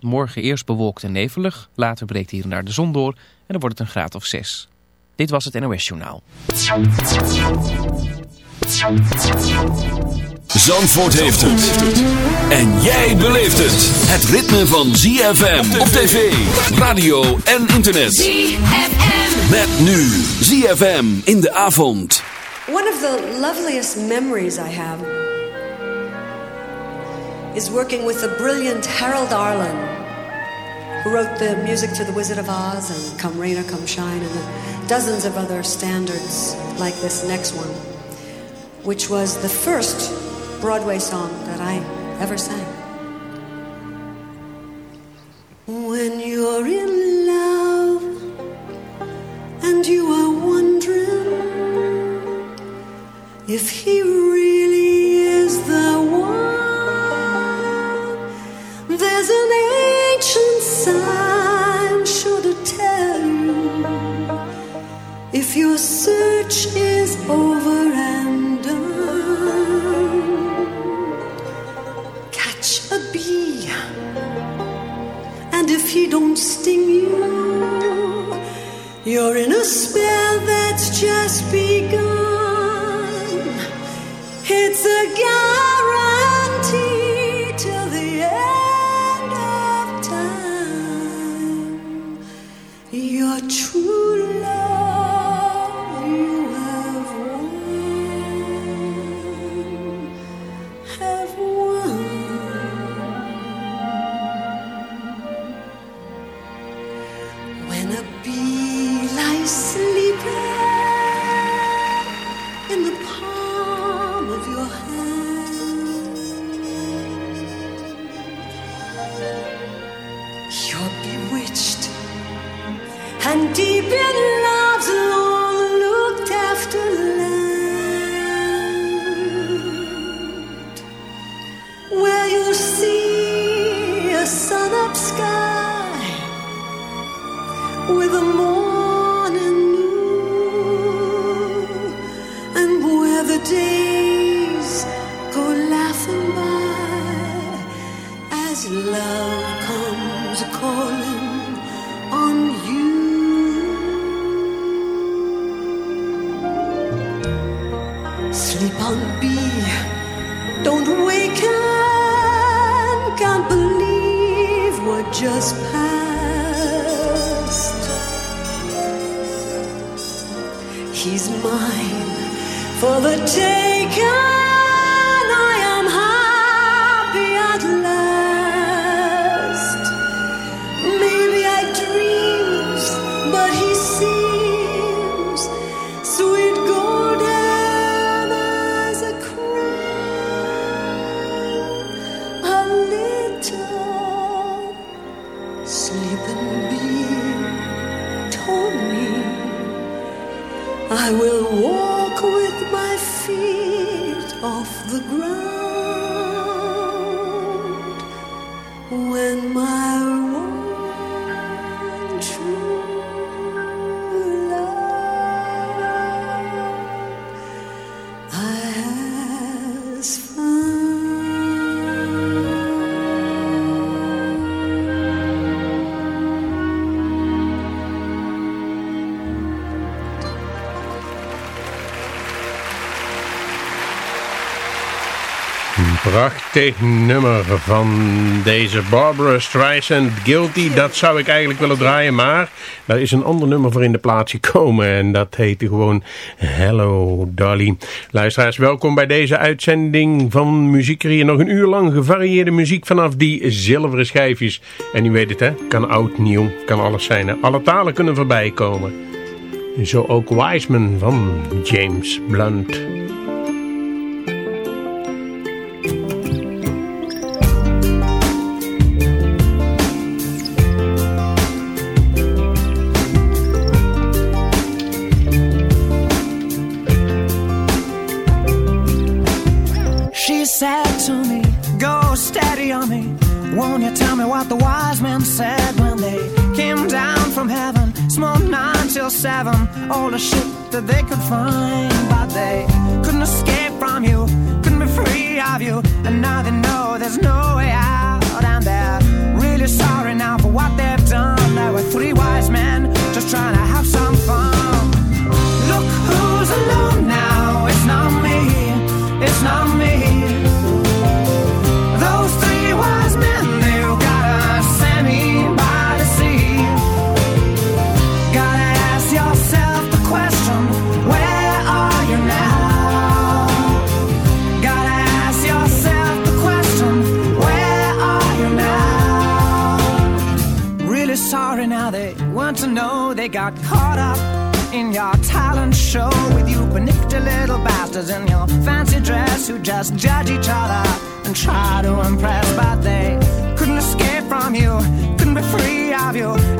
Morgen eerst bewolkt en nevelig, later breekt hier en daar de zon door en dan wordt het een graad of 6. Dit was het NOS Journaal. Zandvoort heeft het. En jij beleeft het. Het ritme van ZFM op tv, radio en internet. ZFM. Met nu ZFM in de avond. One of the loveliest memories I have is working with the brilliant Harold Arlen, who wrote the music to The Wizard of Oz and Come Rain or Come Shine and dozens of other standards like this next one, which was the first Broadway song that I ever sang. When you're in love and you are wondering if he really your search is over and done. Catch a bee, and if he don't sting you, you're in a spell that's just begun. In the palm prachtig nummer van deze Barbara Streisand, Guilty. Dat zou ik eigenlijk willen draaien, maar daar is een ander nummer voor in de plaats gekomen. En dat heette gewoon Hello Dolly. Luisteraars, welkom bij deze uitzending van Muziek hier. Nog een uur lang gevarieerde muziek vanaf die zilveren schijfjes. En u weet het hè, kan oud, nieuw, kan alles zijn. Alle talen kunnen voorbij komen. Zo ook Wiseman van James Blunt. ship that they could find. dress who just judge each other and try to impress, but they couldn't escape from you, couldn't be free of you.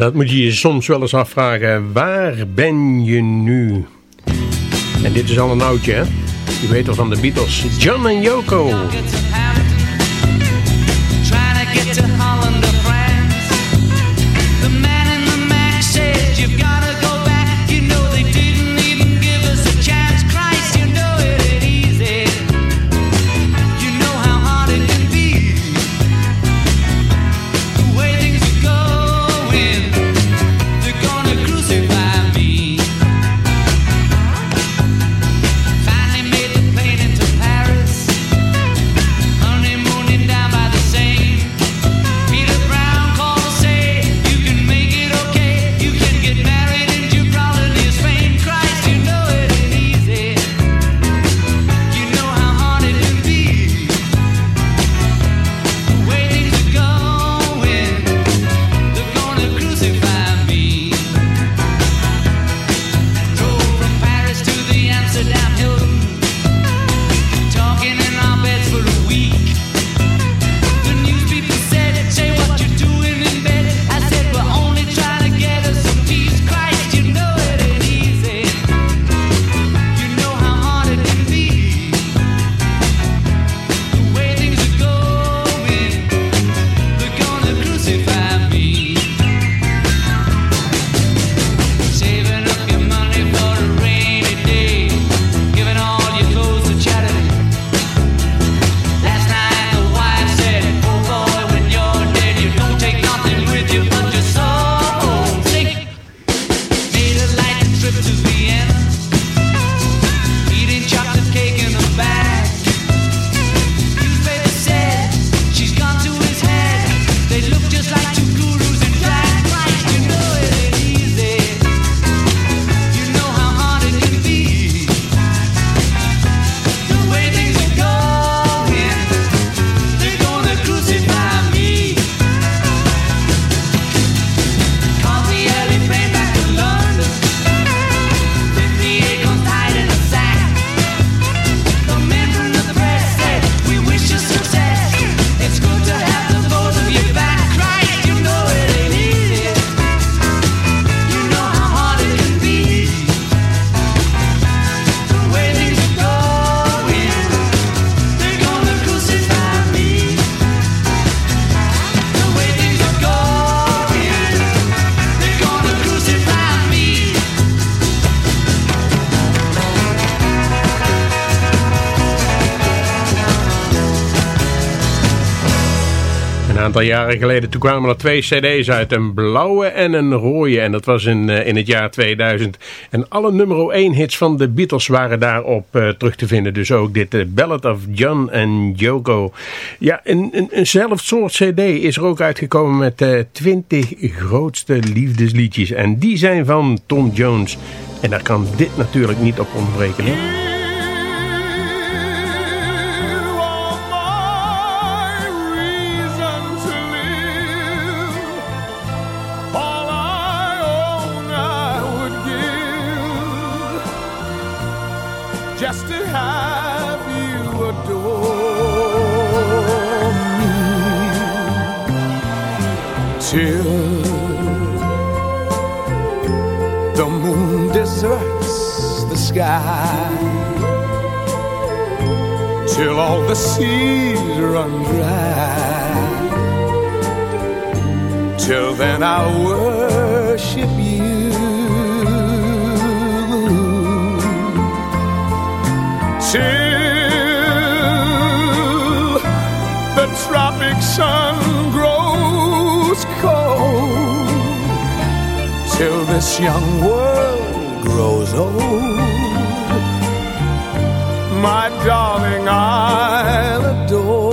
dat moet je je soms wel eens afvragen. Waar ben je nu? En dit is al een oudje, hè? Je weet wel van de Beatles. John en Yoko. Jaren geleden toen kwamen er twee cd's uit. Een blauwe en een rode. En dat was in, uh, in het jaar 2000. En alle nummer 1 hits van de Beatles waren daarop uh, terug te vinden. Dus ook dit uh, Ballad of John en Yoko. Ja, een, een, eenzelfde soort cd is er ook uitgekomen met de 20 grootste liefdesliedjes. En die zijn van Tom Jones. En daar kan dit natuurlijk niet op ontbreken. Till all the seas run dry. Till then I'll worship you. Till the tropic sun grows cold, till this young world grows old. My darling, I'll adore.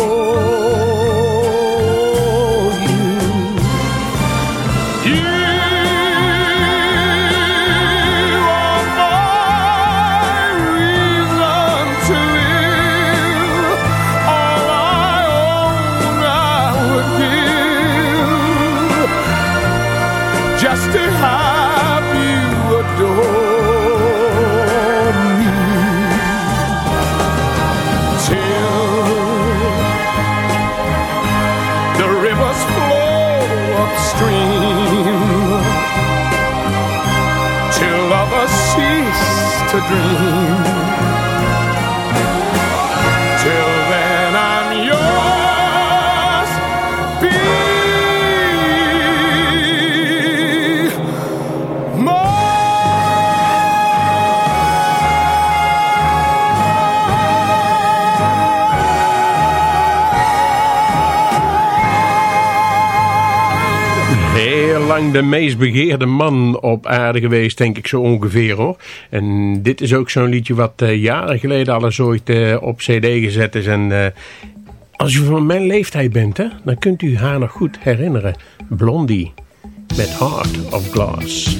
To dream. Till then, I'm yours. Be Heel de meest begeerde man op aarde geweest, denk ik zo ongeveer hoor. En dit is ook zo'n liedje wat uh, jaren geleden al eens ooit uh, op cd gezet is. En uh, als u van mijn leeftijd bent, hè, dan kunt u haar nog goed herinneren. Blondie met Heart of Glass.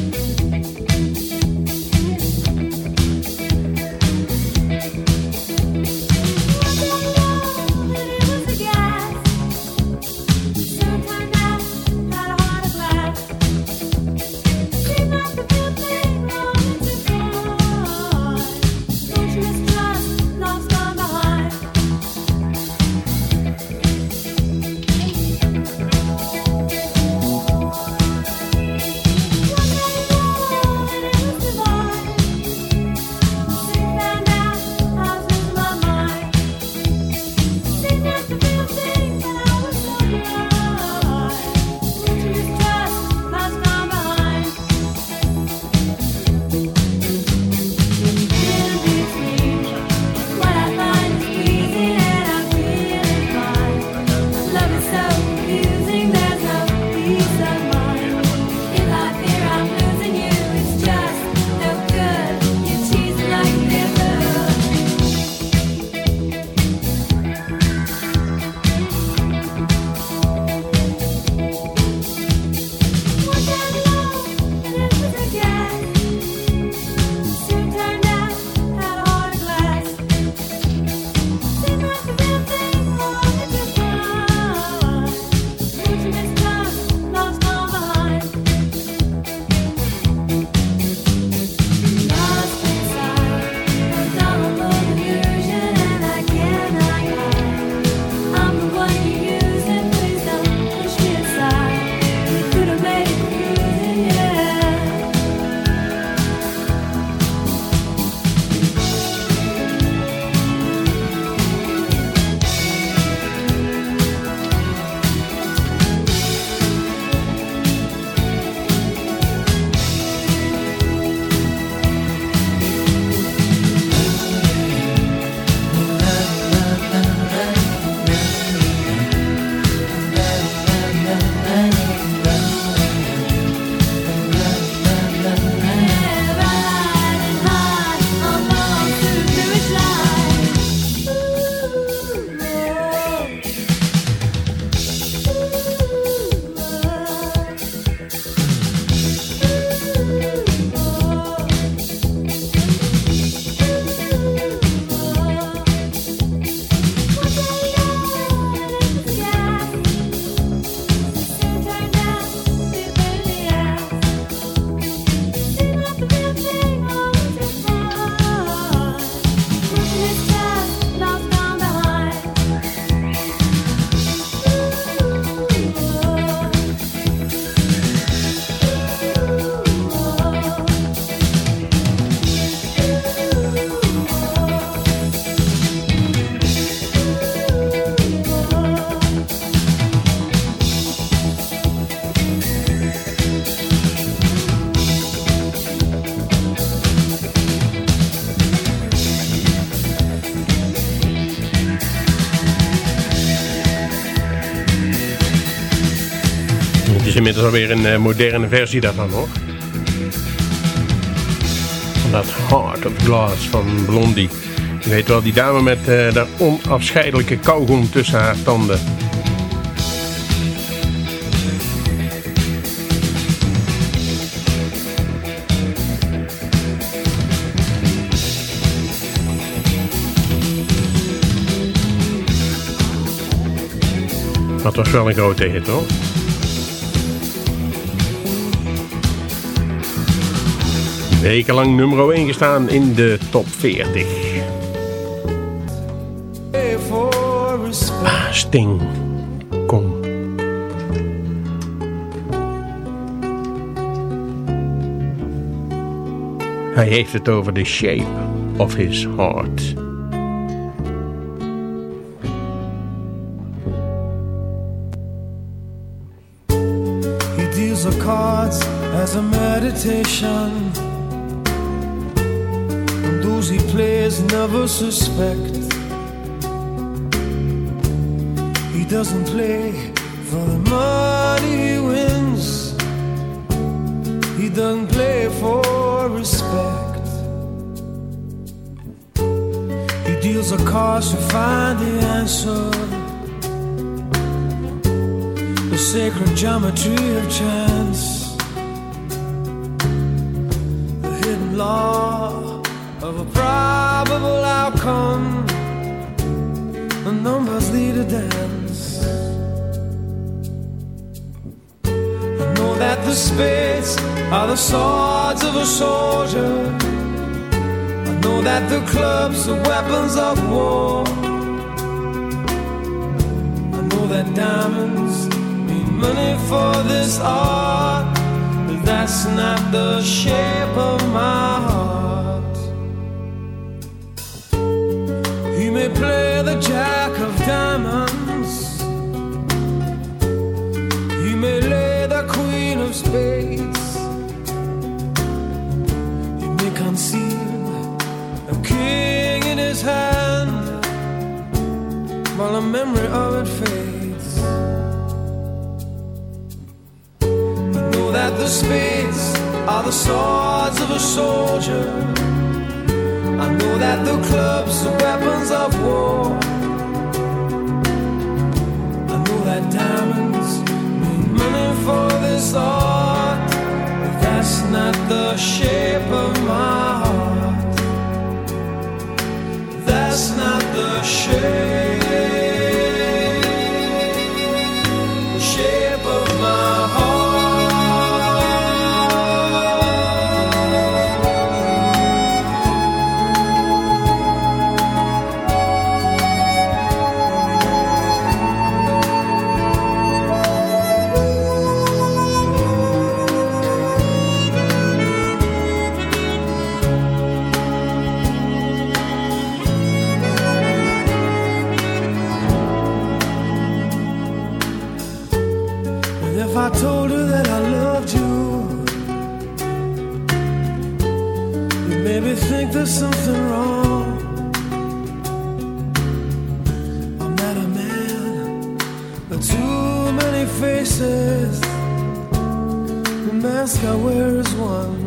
Inmiddels alweer een uh, moderne versie daarvan hoor. Van dat Heart of Glass van Blondie. Je weet wel, die dame met uh, dat onafscheidelijke kauwgom tussen haar tanden. Dat was wel een grote hit hoor. Wekenlang nummer 1 gestaan in de top 40. Ah, Sting. Kom. Hij heeft het over the shape of his heart. He deals cards as a meditation. Never suspect. He doesn't play for the money he wins. He doesn't play for respect. He deals a cards to find the answer. The sacred geometry of chance. The hidden law of a probable outcome. The numbers lead a dance. I know that the spades are the swords of a soldier. I know that the clubs are weapons of war. I know that diamonds mean money for this art, but that's not the shape of my heart. Play the jack of diamonds. He may lay the queen of spades. He may conceal a king in his hand while the memory of it fades. I know that the spades are the swords of a soldier. I know that the clubs are weapons of war. I know that diamonds mean money for this art, but that's not the shape of my heart. That's not the shape, think there's something wrong. I'm not a man, but too many faces. The mask I wear is one.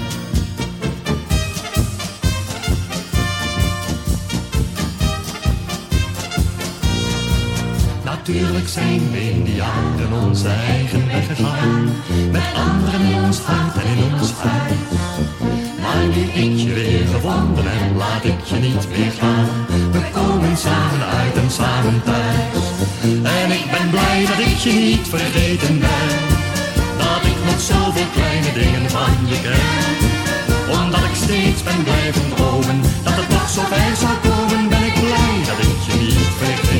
Natuurlijk zijn we in die jaren onze eigen weg gegaan. Met anderen in ons hart en in ons huis. Maar nu ik je weer gevonden heb, laat ik je niet meer gaan. We komen samen uit en samen thuis. En ik ben blij dat ik je niet vergeten ben. Dat ik nog zoveel kleine dingen van je ken. Omdat ik steeds ben blijven dromen, dat het toch zo ver zou komen, ben ik blij dat ik je niet vergeten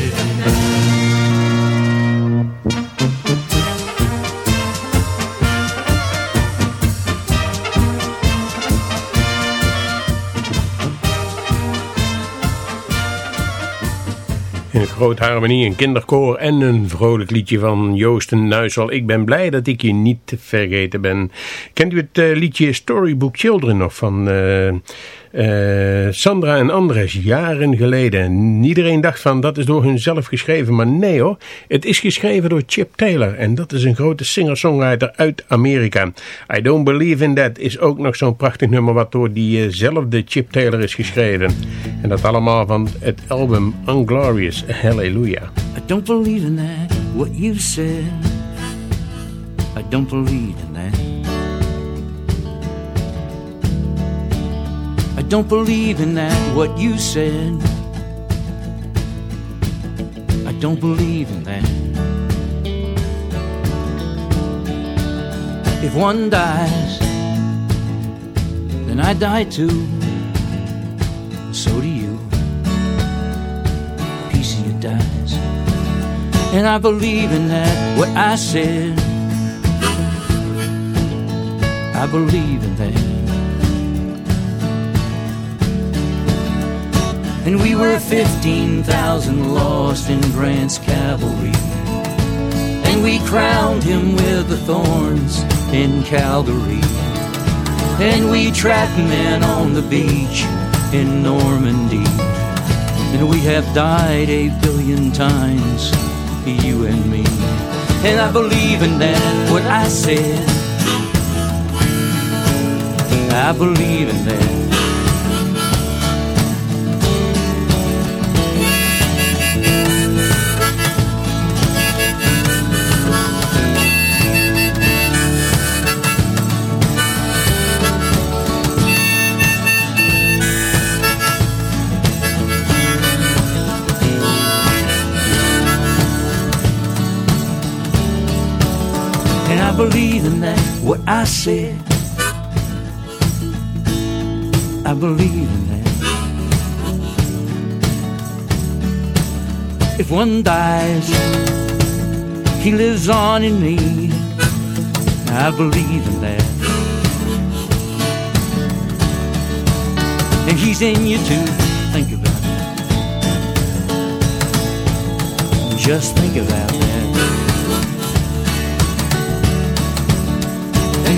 Een grote harmonie, een kinderkoor en een vrolijk liedje van Joosten Nuisel. Ik ben blij dat ik je niet vergeten ben. Kent u het eh, liedje Storybook Children nog van eh, eh, Sandra en Andres jaren geleden? En iedereen dacht van dat is door hun zelf geschreven, maar nee hoor. Het is geschreven door Chip Taylor en dat is een grote singer-songwriter uit Amerika. I Don't Believe in That is ook nog zo'n prachtig nummer wat door diezelfde Chip Taylor is geschreven. En dat allemaal van het album Unglorious. Hallelujah. I don't believe in that, what you said. I don't believe in that. Don't believe in that, what you said. I don't believe in that. If one dies, then I die too. So do you. A piece of you dies. And I believe in that, what I said. I believe in that. And we were 15,000 lost in Grant's cavalry. And we crowned him with the thorns in Calgary. And we trapped men on the beach in Normandy. And we have died a billion times, you and me. And I believe in that, what I said. I believe in that. Believe in that, what I said. I believe in that. If one dies, he lives on in me. I believe in that. and he's in you too. Think about it. Just think about that.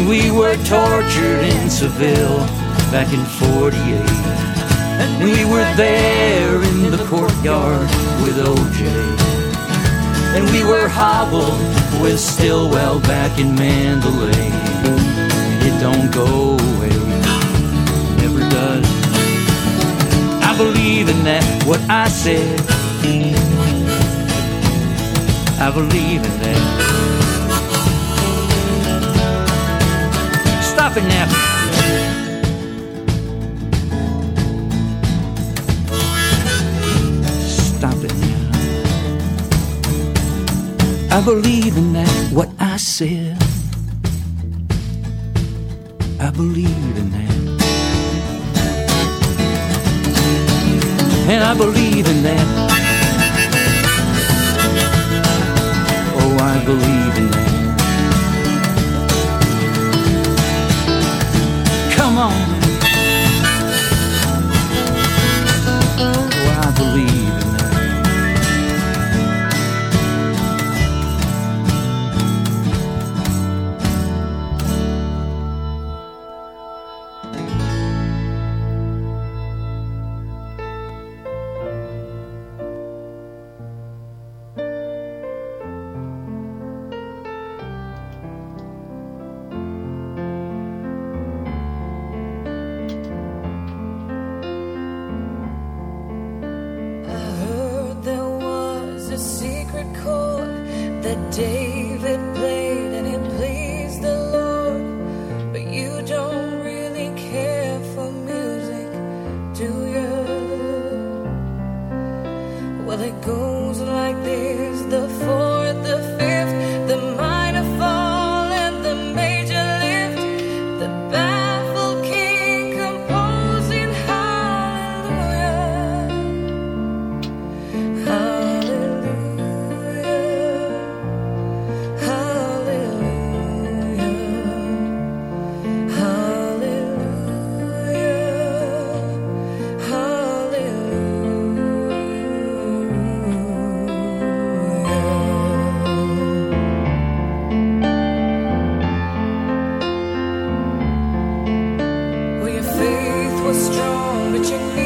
We were tortured in Seville back in 48. And we were there in the courtyard with OJ. And we were hobbled with Stillwell back in Mandalay. And it don't go away, never does. I believe in that, what I said. I believe in that. It now. Stop it now. I believe in that, what I said. I believe in that. And I believe in that. Oh, I believe in that. Come on. Strong, but you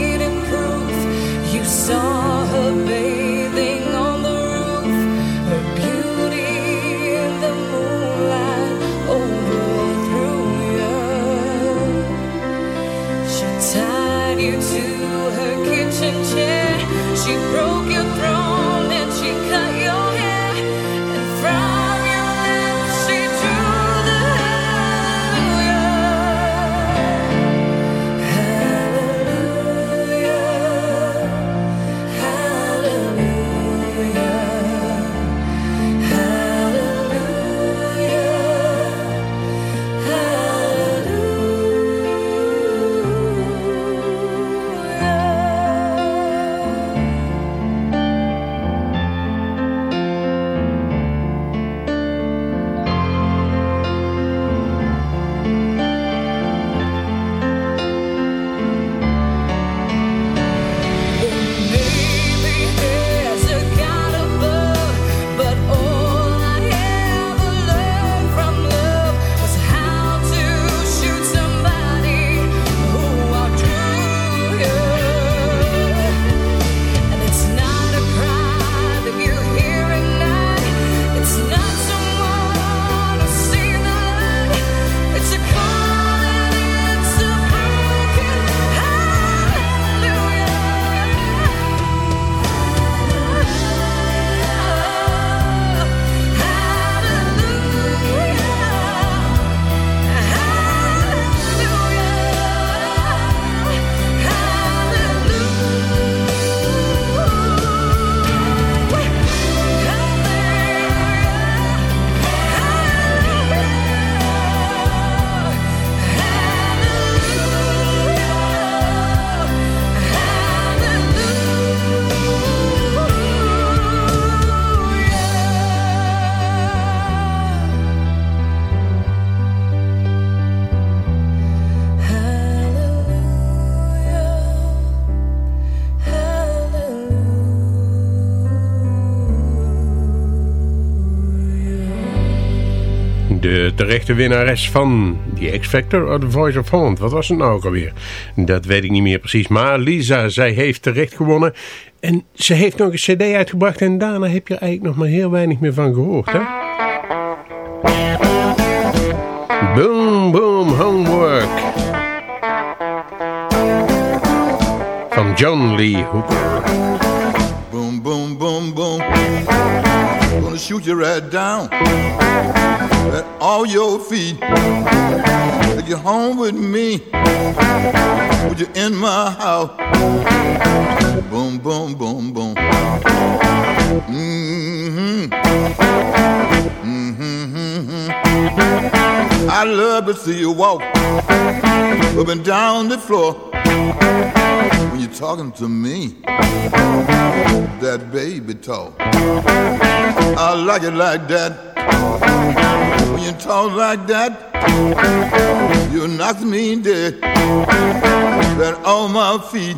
terechte winnares van The X Factor of The Voice of Holland. Wat was het nou ook alweer? Dat weet ik niet meer precies. Maar Lisa, zij heeft terecht gewonnen. En ze heeft nog een cd uitgebracht. En daarna heb je er eigenlijk nog maar heel weinig meer van gehoord. Hè? Boom, boom, homework. Van John Lee Hooker. Boom, boom, boom, boom. Gonna shoot you right down at all your feet. Take you home with me. Put you in my house. Boom, boom, boom, boom. Mm-hmm. Mm-hmm. I love to see you walk up and down the floor you're talking to me. That baby talk. I like it like that. When you talk like that, you knock me dead. Right on my feet.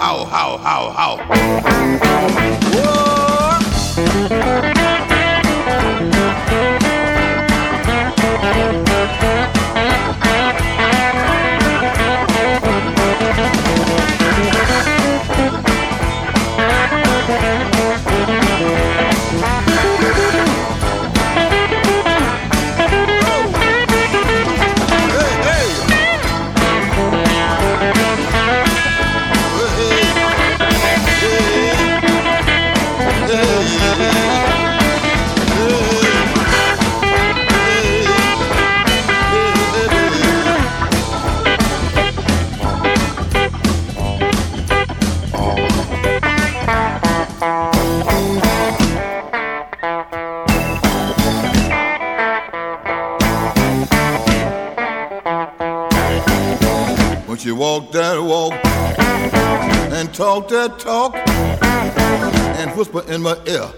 How, how, how, how. Whoa. That talk and whisper in my ear.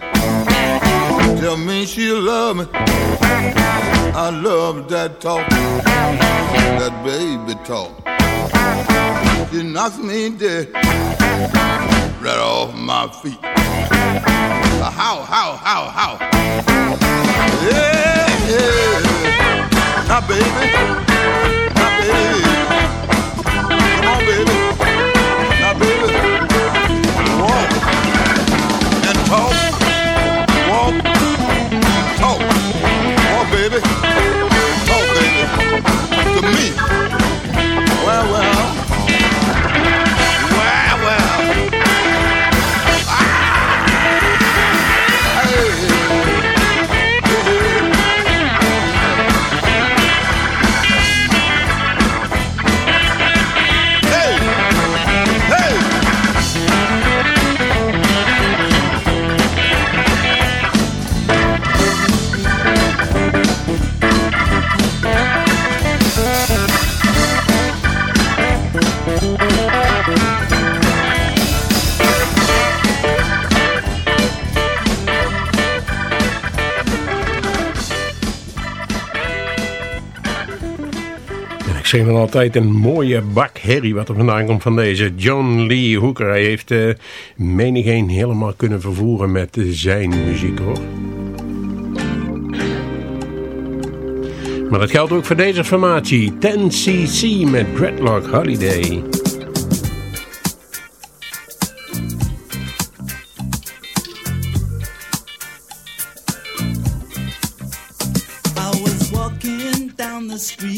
Tell me she love me. I love that talk, zeg dan altijd een mooie bak herrie wat er vandaan komt van deze John Lee Hooker. Hij heeft uh, menigeen helemaal kunnen vervoeren met zijn muziek hoor. Maar dat geldt ook voor deze formatie. 10cc met Dreadlock Holiday. I was walking down the street,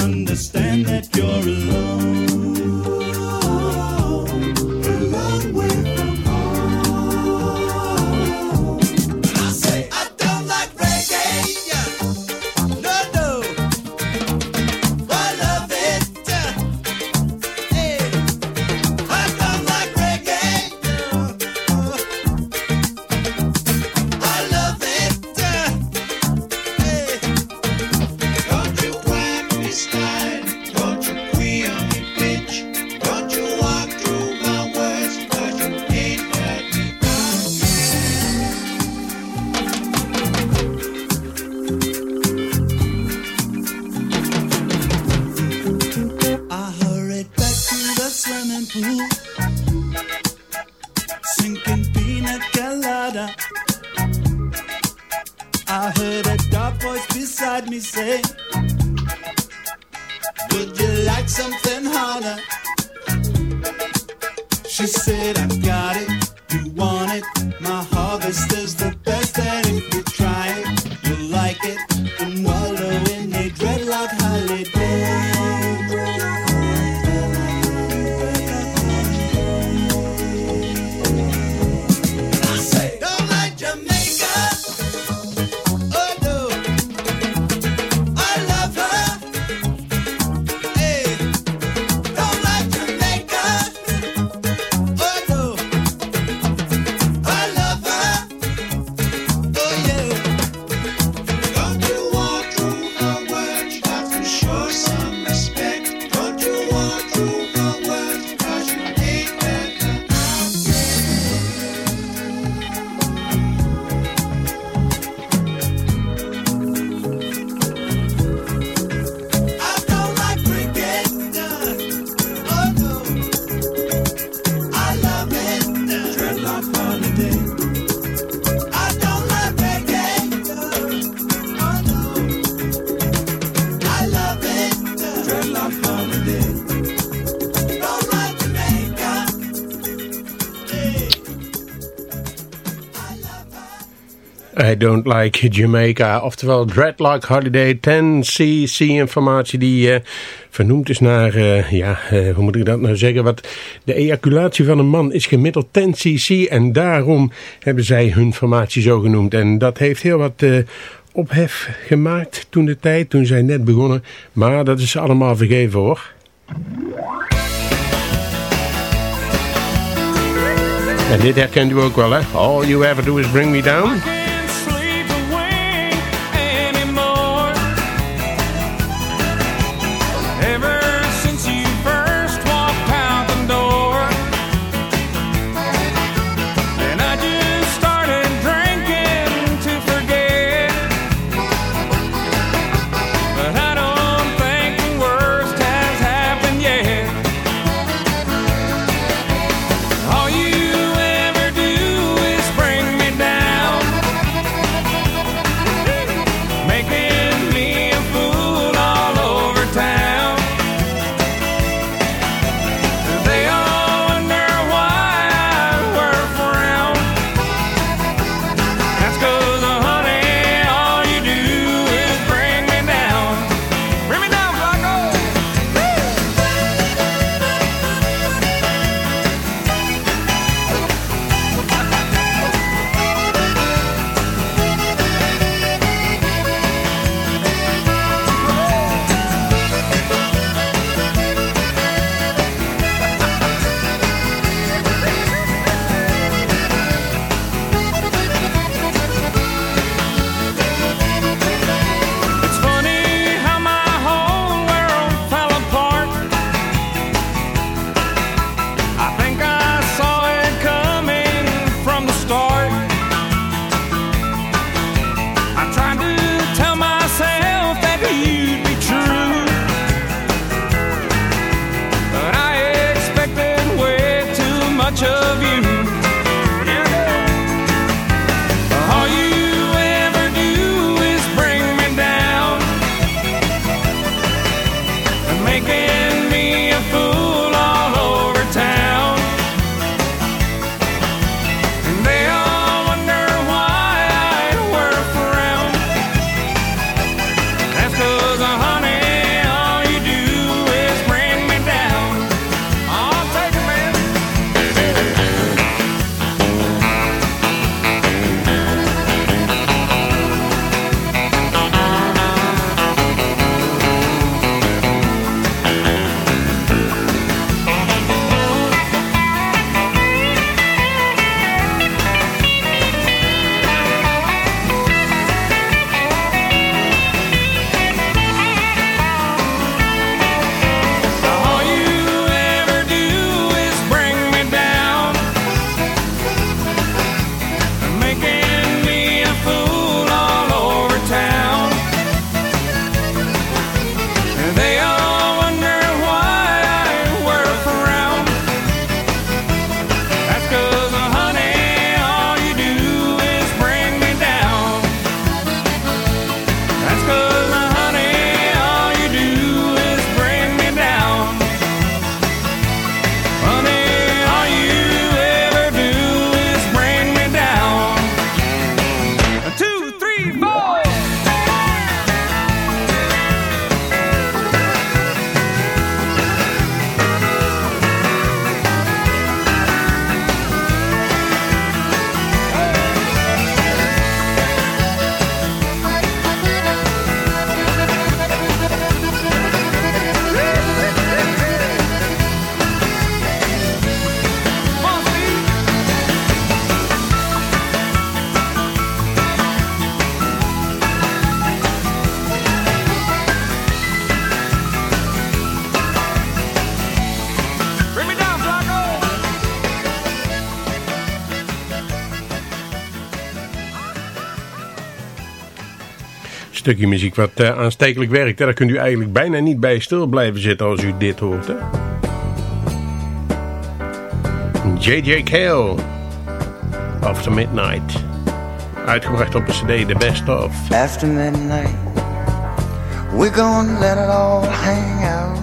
I Don't Like Jamaica, oftewel Dreadlock Holiday 10cc informatie die eh, vernoemd is naar, eh, ja, eh, hoe moet ik dat nou zeggen, wat de ejaculatie van een man is gemiddeld 10cc en daarom hebben zij hun formatie zo genoemd. En dat heeft heel wat ophef gemaakt toen de tijd, toen zij net begonnen, maar dat is allemaal vergeven hoor. En dit herkent u ook wel hè, All You Ever Do Is Bring Me Down. Stukje muziek wat eh, aanstekelijk werkt. Daar kunt u eigenlijk bijna niet bij stil blijven zitten als u dit hoort. Hè? J.J. Cale. After Midnight. Uitgebracht op de cd The Best Of. After midnight, we're gonna let it all hang out.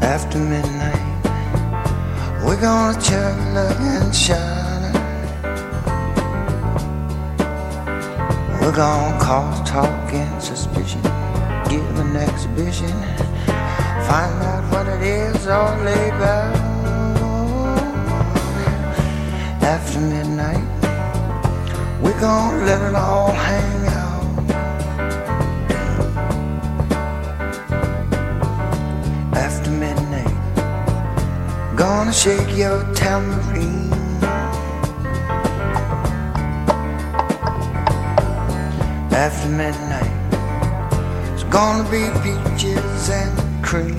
After midnight, we're gonna look, and shine. We're gonna cause talk and suspicion, give an exhibition, find out what it is all about. After midnight, we're gonna let it all hang out. After midnight, gonna shake your tambourine. After midnight, it's gonna be peaches and cream.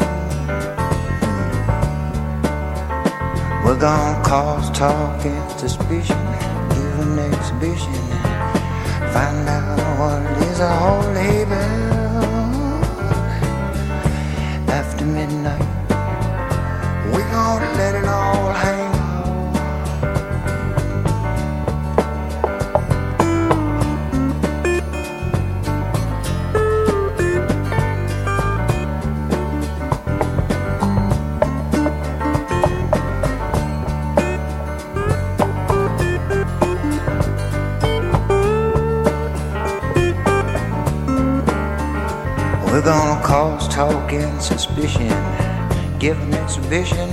We're gonna cause talk and suspicion, give an exhibition, find out what is all about. After midnight, we're gonna let it all hang We're gonna cause talk and suspicion, give an exhibition,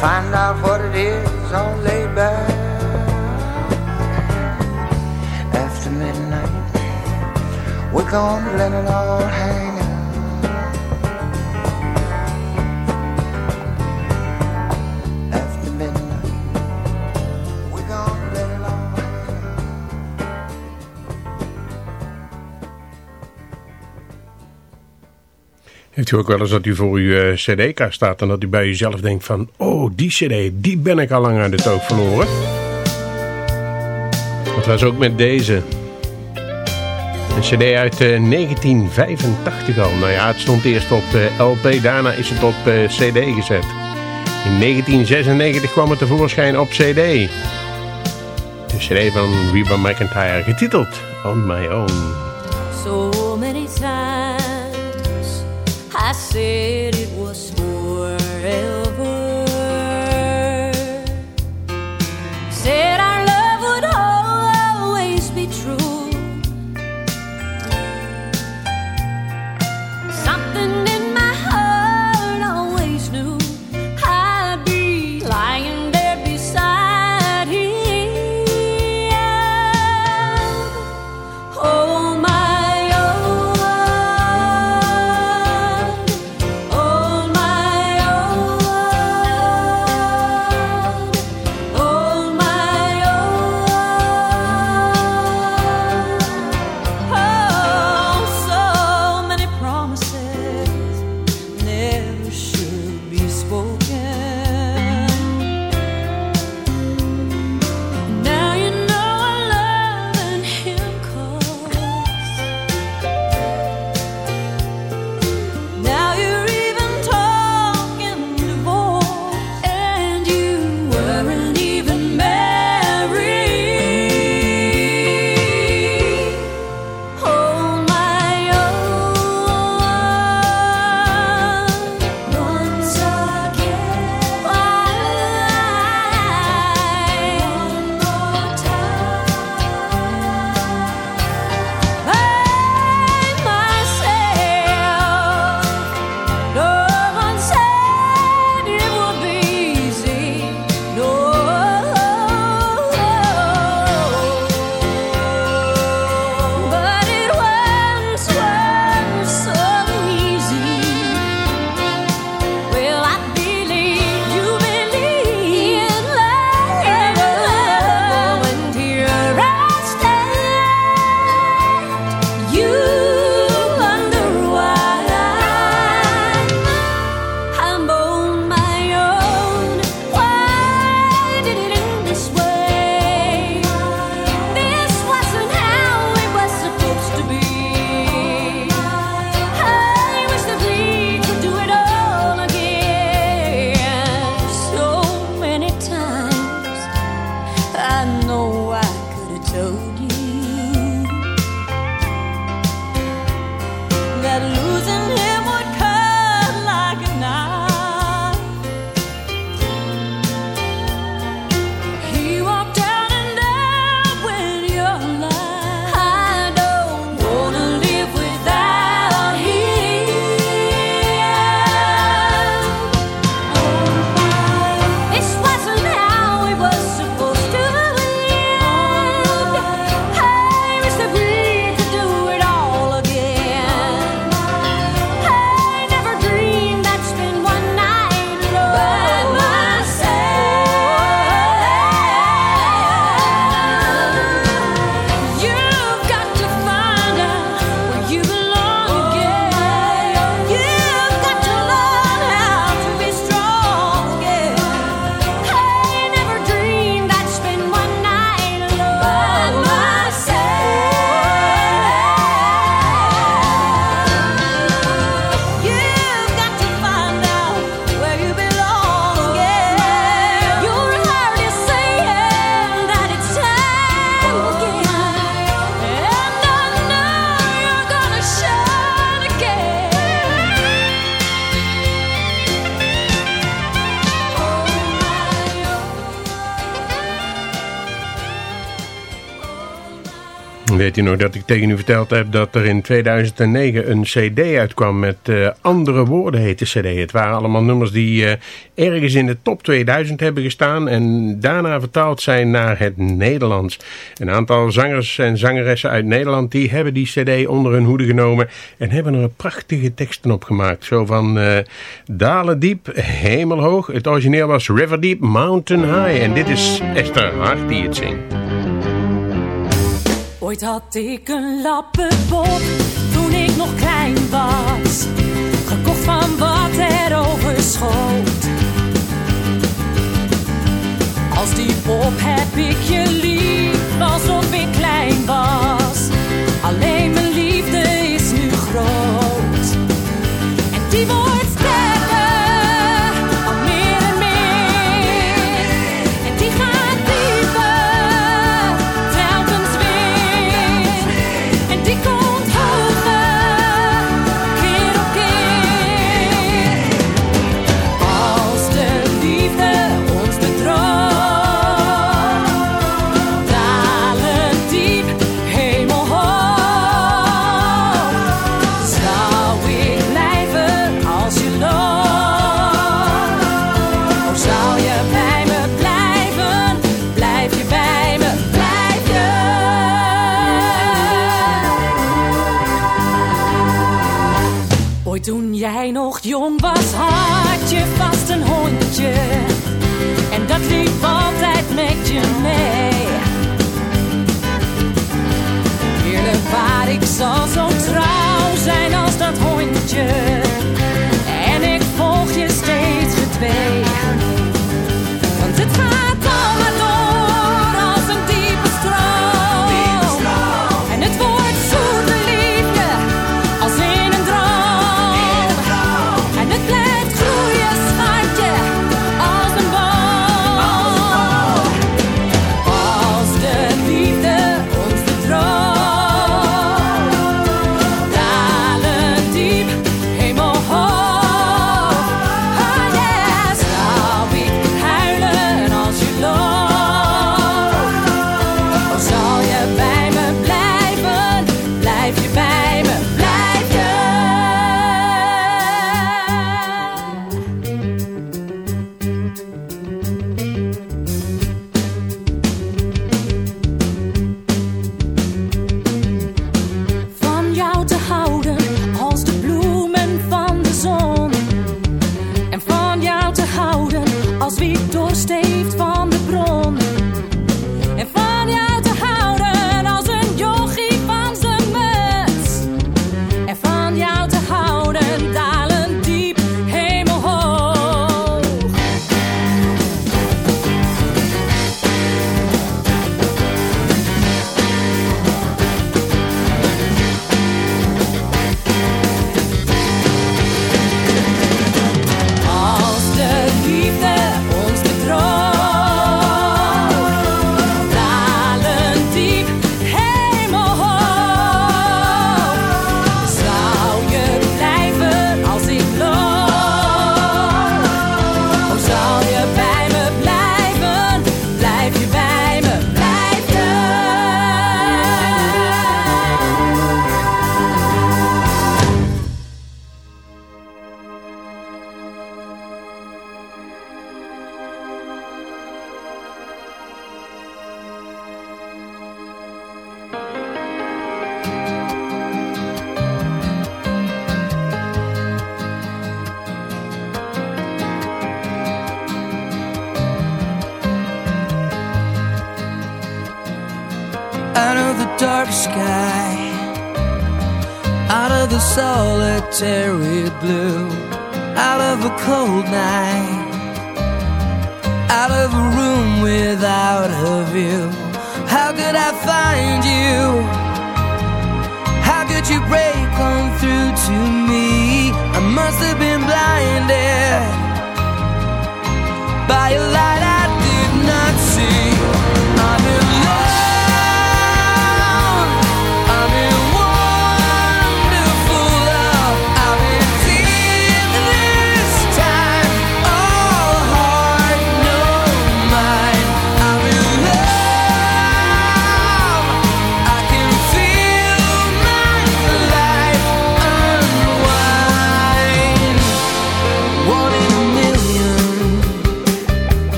find out what it is all laid. After midnight, we're gonna let it all hang Heeft u ook wel eens dat u voor uw eh, cd-kaart staat en dat u bij uzelf denkt van... Oh, die cd, die ben ik al lang aan de oog verloren. Dat was ook met deze. Een cd uit eh, 1985 al. Nou ja, het stond eerst op eh, LP, daarna is het op eh, cd gezet. In 1996 kwam het tevoorschijn op cd. De cd van Reba McIntyre, getiteld On My Own. So many times said Weet u nog dat ik tegen u verteld heb dat er in 2009 een cd uitkwam met eh, andere woorden heette cd. Het waren allemaal nummers die eh, ergens in de top 2000 hebben gestaan en daarna vertaald zijn naar het Nederlands. Een aantal zangers en zangeressen uit Nederland die hebben die cd onder hun hoede genomen en hebben er prachtige teksten op gemaakt. Zo van eh Dalen diep, hemelhoog. Het origineel was River Deep, Mountain High en dit is Esther Hart die het zingt. Ooit had ik een lappenpop toen ik nog klein was. Gekocht van wat er overschoot. Als die pop heb ik je lief waar ik zal zo trouw zijn als dat hondje. Of a room without a view. How could I find you? How could you break on through to me? I must have been blinded by a light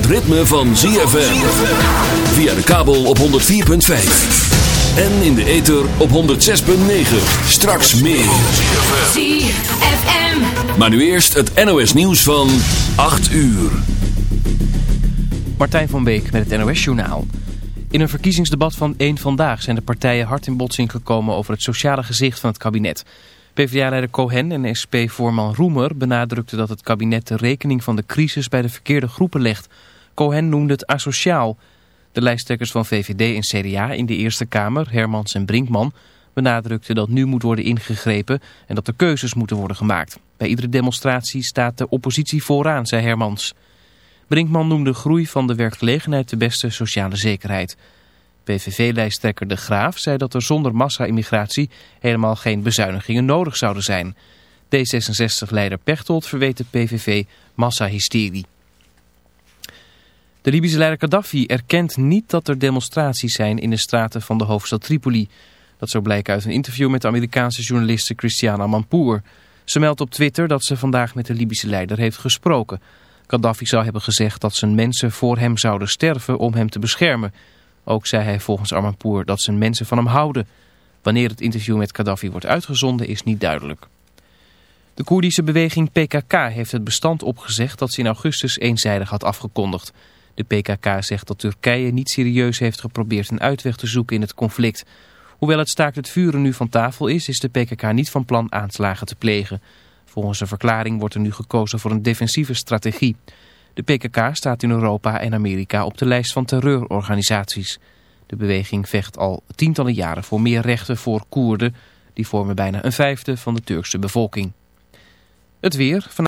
het ritme van ZFM. Via de kabel op 104.5. En in de ether op 106.9. Straks meer. ZFM. Maar nu eerst het NOS nieuws van 8 uur. Martijn van Beek met het NOS Journaal. In een verkiezingsdebat van één Vandaag zijn de partijen hard in botsing gekomen over het sociale gezicht van het kabinet. PvdA-leider Cohen en SP-voorman Roemer benadrukten dat het kabinet de rekening van de crisis bij de verkeerde groepen legt. Cohen noemde het asociaal. De lijsttrekkers van VVD en CDA in de Eerste Kamer, Hermans en Brinkman, benadrukten dat nu moet worden ingegrepen en dat er keuzes moeten worden gemaakt. Bij iedere demonstratie staat de oppositie vooraan, zei Hermans. Brinkman noemde groei van de werkgelegenheid de beste sociale zekerheid. PVV-lijsttrekker De Graaf zei dat er zonder massa-immigratie helemaal geen bezuinigingen nodig zouden zijn. D66-leider Pechtold verweet de PVV massahysterie. De Libische leider Gaddafi erkent niet dat er demonstraties zijn in de straten van de hoofdstad Tripoli. Dat zou blijken uit een interview met de Amerikaanse journaliste Christiana Mampour. Ze meldt op Twitter dat ze vandaag met de Libische leider heeft gesproken. Gaddafi zou hebben gezegd dat zijn mensen voor hem zouden sterven om hem te beschermen. Ook zei hij volgens Armanpour dat zijn mensen van hem houden. Wanneer het interview met Gaddafi wordt uitgezonden is niet duidelijk. De Koerdische beweging PKK heeft het bestand opgezegd dat ze in augustus eenzijdig had afgekondigd. De PKK zegt dat Turkije niet serieus heeft geprobeerd een uitweg te zoeken in het conflict. Hoewel het staakt het vuren nu van tafel is, is de PKK niet van plan aanslagen te plegen. Volgens een verklaring wordt er nu gekozen voor een defensieve strategie. De PKK staat in Europa en Amerika op de lijst van terreurorganisaties. De beweging vecht al tientallen jaren voor meer rechten voor Koerden. Die vormen bijna een vijfde van de Turkse bevolking. Het weer.